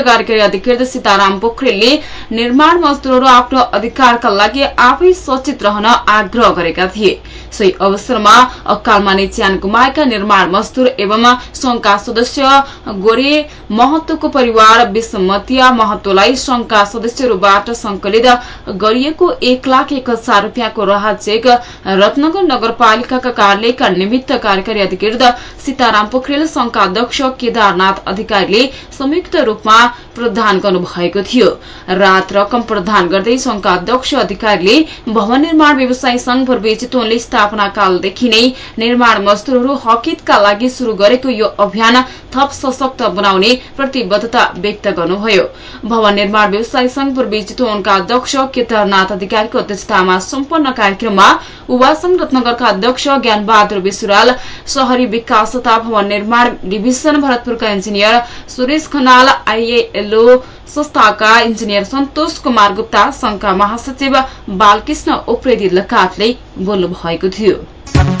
कार्यकारी अधिकृत सीताराम पोखरेलले निर्माण मजदूरहरू आफ्नो अधिकारका लागि आफै सचेत रहन आग्रह गरेका थिए सोही अवसरमा अकालमा ज्यान गुमाएका निर्माण मजदूर एवं संघका सदस्य गोरे महतोको परिवार विषमतिया महतोलाई संघका सदस्यहरूबाट संकलित गरिएको एक लाख एक हजार रूपियाँको राहत चेक रत्नगर नगरपालिकाका कार्यालयका निमित्त कार्यकारी अधिकृत सीताराम पोखरेल संघका अध्यक्ष केदारनाथ अधिकारीले संयुक्त रूपमा प्रदान गर्नुभएको थियो। रात रकम प्रदान गर्दै संघका अध्यक्ष अधिकारीले भवन निर्माण व्यवसायी संघ पूर्वी चितवनले कालदेखि नै निर्माण मजदूरहरू हकितका लागि शुरू गरेको यो अभियान थप सशक्त बनाउने प्रतिबद्धता व्यक्त गर्नुभयो। भवन निर्माण व्यवसायी संघ पूर्वी चितवनका अध्यक्ष केदारनाथ अधिकारीको अध्यक्षतामा सम्पन्न कार्यक्रममा युवा संघ रत्नगरका अध्यक्ष ज्ञानबहादुर विश्राल शहरी विकास तथा भवन निर्माण डिभिजन भरतपुरका इन्जिनियर सुरेश खनाल आईएलओ संस्थाका इन्जिनियर सन्तोष कुमार गुप्ता संघका महासचिव बालकृष्ण उप्रेती लगायतले बोल्नु भएको थियो।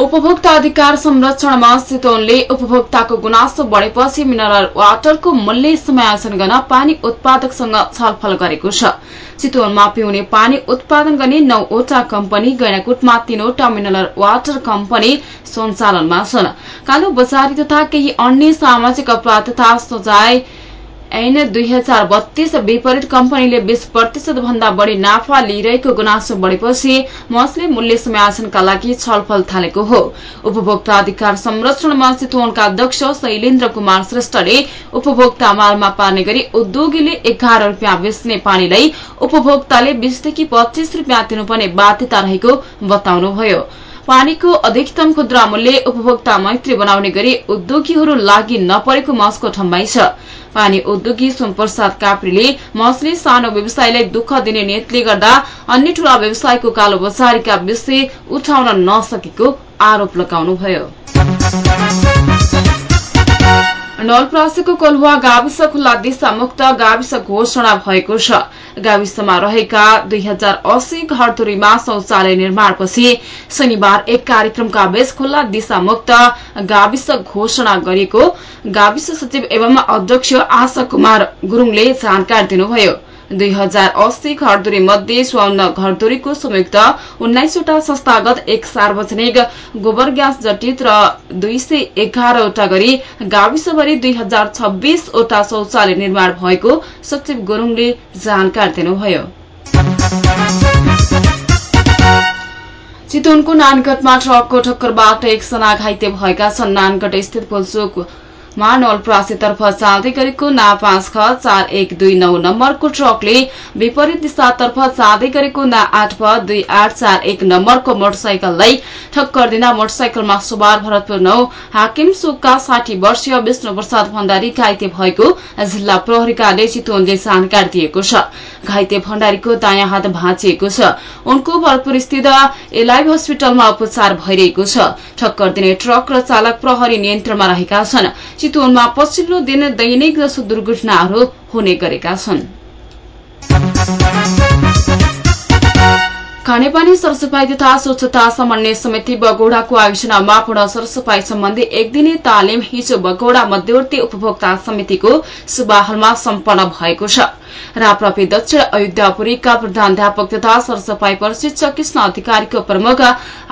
उपभोक्ता अधिकार संरक्षणमा चितवनले उपभोक्ताको गुनासो बढ़ेपछि मिनरल वाटरको मूल्य समायोजन गर्न पानी उत्पादकसँग छलफल गरेको छ। चितवनमा पिउने पानी उत्पादन गर्ने नौवटा कम्पनी गैनाकुटमा तीनवटा मिनरल वाटर कम्पनी सञ्चालनमा छन्। कालो बजारी तथा केही अन्य सामाजिक अपराध तथा सजाय ऐन दुई हजार बत्तीस विपरीत कम्पनीले बीस प्रतिशत भन्दा बढ़ी नाफा लिइरहेको गुनासो बढ़ेपछि मसले मूल्य समायोजनका लागि छलफल थालेको हो। उपभोक्ता अधिकार संरक्षणमा चितवनका अध्यक्ष शैलेन्द्र कुमार श्रेष्ठले उपभोक्ता मालमा पार्ने गरी उद्योगीले एघार रूपियाँ बेच्ने पानीलाई उपभोक्ताले बीसदेखि पच्चीस रूपियाँ दिनुपर्ने बाध्यता रहेको बताउनुभयो। पानीको अधिकतम खुद्रा मूल्य उपभोक्ता मैत्री बनाउने गरी उद्योगीहरू लागि नपरेको मसको ठम्बाई छ। पानी उद्योगी सोमप्रसाद काप्रीले मसले सानो व्यवसायलाई दुःख दिने नीतिले गर्दा अन्य ठूला व्यवसायको कालो बजारीका विषय उठाउन नसकेको आरोप लगाउनुभयो। नलप्रासीको कोलुवा गाविस खुल्ला दिशा मुक्त गाविस घोषणा भएको छ। गाविसमा रहेका दुई हजार अस्सी घरधुरीमा शौचालय निर्माणपछि शनिबार एक कार्यक्रमका बीच खुल्ला दिशा मुक्त गाविस घोषणा गरिएको गाविस सचिव एवं अध्यक्ष आशा कुमार गुरूङले जानकारी दिनुभयो। दुई हजार अस्सी घरधुरी मध्ये चौन्न घरधुरीको संयुक्त उन्नाइसवटा संस्थागत एक सार्वजनिक गोबर ग्यास जटित र दुई सय एघारवटा गरी गाविसभरि दुई हजार छब्बीसवटा शौचालय निर्माण भएको सचिव गुरूङले जानकारी दिनुभयो। चितवनको नानगढमा ट्रकको ठक्करबाट एकजना घाइते भएका छन्। नानगढ स्थित पुलचोक मा नवलप्रासीतर्फ चाल्दै गरेको ना पाँच ख चार एक दुई नौ नम्बरको ट्रकले विपरीत दिशातर्फ चाल्दै गरेको ना आठ भ दुई आठ चार एक नम्बरको मोटरसाइकललाई ठक्कर दिँदा मोटरसाइकलमा सवार भरतपुर नौ हाकिम सुकका साठी वर्षीय विष्णु प्रसाद भण्डारी घाइते भएको जिल्ला प्रहरीकाले चितवनले जानकारी दिएको छ। घाइते भण्डारीको दायाँ हात भाँचिएको छ। उनको भरतपुर स्थित एलाइभ हस्पिटलमा उपचार भइरहेको छ। ठक्कर दिने ट्रक र चालक प्रहरी नियन्त्रणमा रहेका छन्। चितवनमा पछिल्लो दिन दैनिक जसो दुर्घटनाहरू हुने गरेका छन्। खानेपानी सरसफाई तथा स्वच्छता समन्वय समिति बगौड़ाको आयोजनामा पूर्ण सरसफाई सम्बन्धी एक दिने तालिम हिजो बगौड़ा मध्यवर्ती उपभोक्ता समितिको सुबाहलमा सम्पन्न भएको छ। राप्रपी दक्षिण अयोध्यापुरीका प्रधानध्यापक तथा सरसफाई प्रशिक्षक कृष्ण अधिकारीको प्रमुख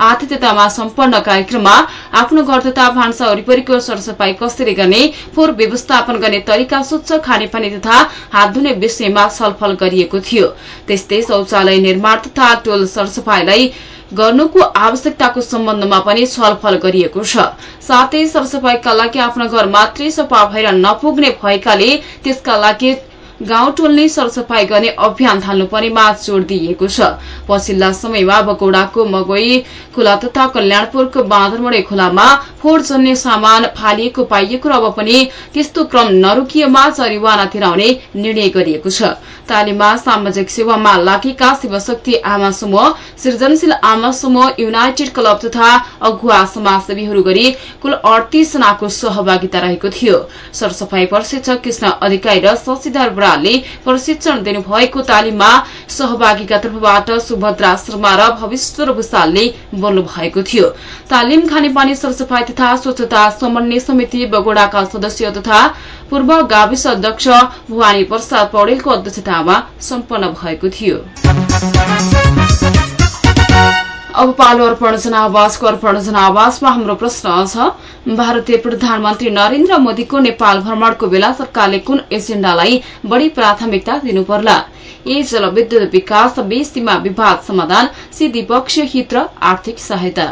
आतिथ्यतामा सम्पन्न कार्यक्रममा आफ्नो घर तथा भान्सा वरिपरिको सरसफाई कसरी गर्ने फोहोर व्यवस्थापन गर्ने तरिका स्वच्छ खानेपानी तथा हात धुने विषयमा छलफल गरिएको थियो। त्यस्तै शौचालय निर्माण तथा टोल सरसफाईलाई गर्नुको आवश्यकताको सम्बन्धमा पनि छलफल गरिएको छ। साथै सरसफाईका लागि आफ्नो घर मात्रै सफा भएर नपुग्ने भएकाले त्यसका लागि गाउँ टोल्ने सरसफाई गर्ने अभियान थाल्नुपर्नेमा जोड़ दिइएको छ। पछिल्ला समयमा बगौड़ाको मगोई खोला तथा कल्याणपुरको बाँदरमोडे खोलामा फोहोरजन्य सामान फालिएको पाइएको र अब पनि त्यस्तो क्रम नरोकिएमा जरिवाना तिराउने निर्णय गरिएको छ। तालिममा सामाजिक सेवामा लागेका शिवशक्ति आमा समूह सृजनशील आमा समूह युनाइटेड क्लब तथा अगुवा समाजसेवीहरू गरी कुल अडतीस जनाको सहभागिता रहेको थियो। सरसफाई प्रशिक्षक कृष्ण अधिकारी र शशिधर बरालले प्रशिक्षण दिनुभएको तालिममा सहभागीका तर्फबाट सुभद्रा शर्मा र भविष्य भूषालले बोल्नु भएको थियो। तालिम खानेपानी सरसफाई तथा स्वच्छता समन्वय समिति बगोडाका सदस्य तथा पूर्व गाविस अध्यक्ष भुवानी प्रसाद पौडेलको अध्यक्षतामा सम्पन्न भएको थियो। अब पालो अर्पण जनावासको अर्पण जनावासमा हाम्रो प्रश्न छ भारतीय प्रधानमन्त्री नरेन्द्र मोदीको नेपाल भ्रमणको बेला सरकारले कुन एजेण्डालाई बढ़ी प्राथमिकता दिनुपर्ला? ए जलविद्युत विकास बी सीमा विवाद समाधान सी द्विपक्षीय हित र आर्थिक सहायता।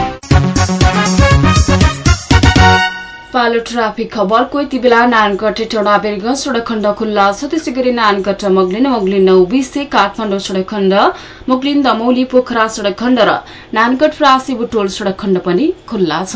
पालो ट्राफिक खबरको यति बेला नानगढ टोडा बेरगंज सड़क खण्ड खुल्ला छ। त्यसै गरी नानगढ मोगलिन मोगलिन नौबिसे काठमाडौँ सड़क खण्ड मोगलिन दमौली पोखरा सड़क खण्ड र नानगढ रासी बुटोल सड़क खण्ड पनि खुल्ला छ।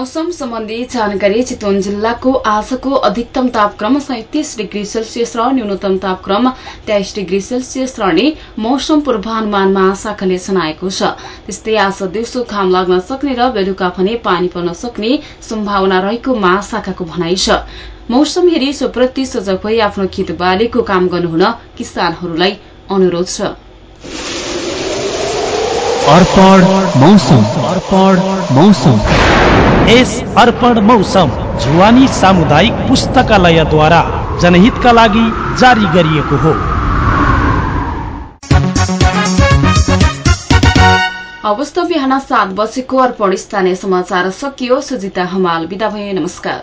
मौसम सम्बन्धी जानकारी चितवन जिल्लाको आजको अधिकतम तापक्रम सैतिस डिग्री सेल्सियस र न्यूनतम तापक्रम तेइस डिग्री सेल्सियस रहने मौसम पूर्वानुमान महाशाखाले जनाएको छ। त्यस्तै आज दिउँसो घाम लाग्न सक्ने र बेलुका भने पानी पर्न सक्ने सम्भावना रहेको महाशाखाको भनाइ छ। मौसम हेरी सोप्रति सजग भई आफ्नो खेत बालीको काम गर्नुहुन किसानहरूलाई अनुरोध छ। अर्पण मौसम। अर्पण मौसम। यस अर्पण मौसम जुवानी सामुदायिक पुस्तकालयद्वारा जनहितका लागि जारी गरिएको हो। अवस्था बिहान सात बजेको अर्पण स्थानीय समाचार सकियो सुजिता हमाल विदा भए नमस्कार।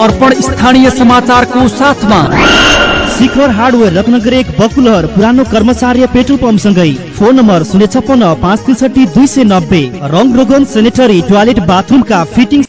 अर्पण स्थानीय समाचारको साथमा। शिखर हार्डवेयर रत्नगर एक बकुलहर पुरानो कर्मचार्य पेट्रोल पम्प सँगै फोन नम्बर शून्य छप्पन्न पाँच त्रिसठी दुई सय नब्बे। रङ रोगन सेनेटरी टोयलेट बाथरुमका फिटिङ